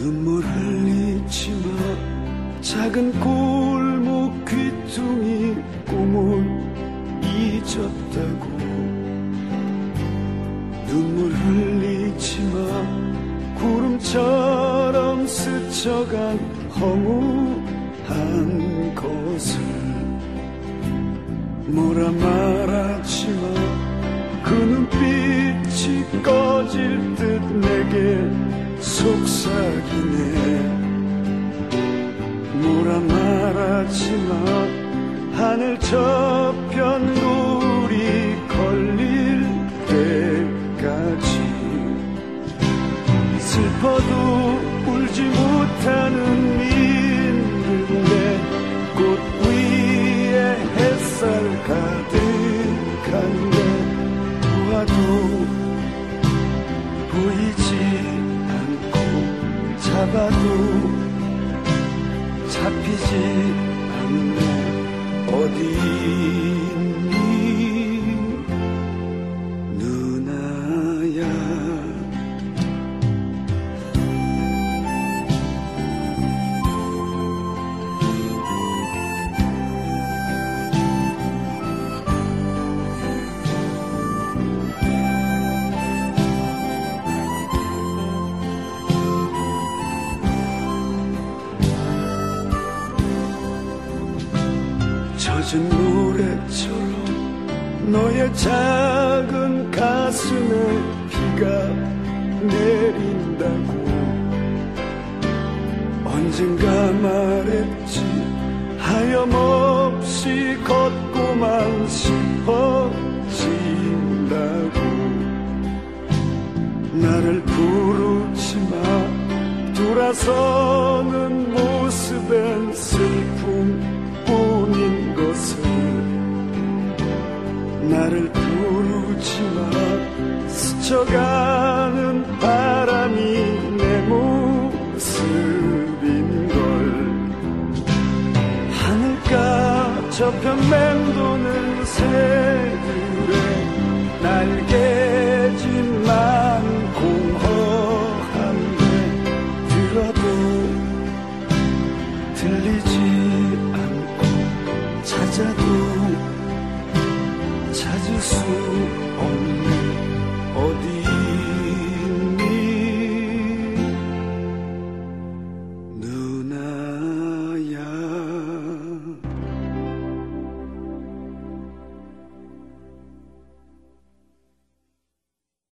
눈물 흘리지 마 작은 골목 귀퉁이 꿈을 잊었다고. 눈물 흘리지 마 구름처럼 스쳐간 허무한 것을 뭐라 말하지 마 그 눈빛이 꺼질 듯 내게 속삭이네. 뭐라 말하지 마 하늘 저편 우리 걸릴 때까지 슬퍼도 울지 못하 보아도 보이지 잡아도 잡히지 않네 어디 젖은 노래처럼 너의 작은 가슴에 비가 내린다고. 언젠가 말했지 하염없이 걷고만 싶어진다고. 나를 부르지 마. 돌아서 나를 부르지 마 스쳐가는 바람이 내 모습인걸. 하늘가 저편 맴도는 새들의 날개짓만 공허한데 들어도 들리지 찾아도 찾을 수 없는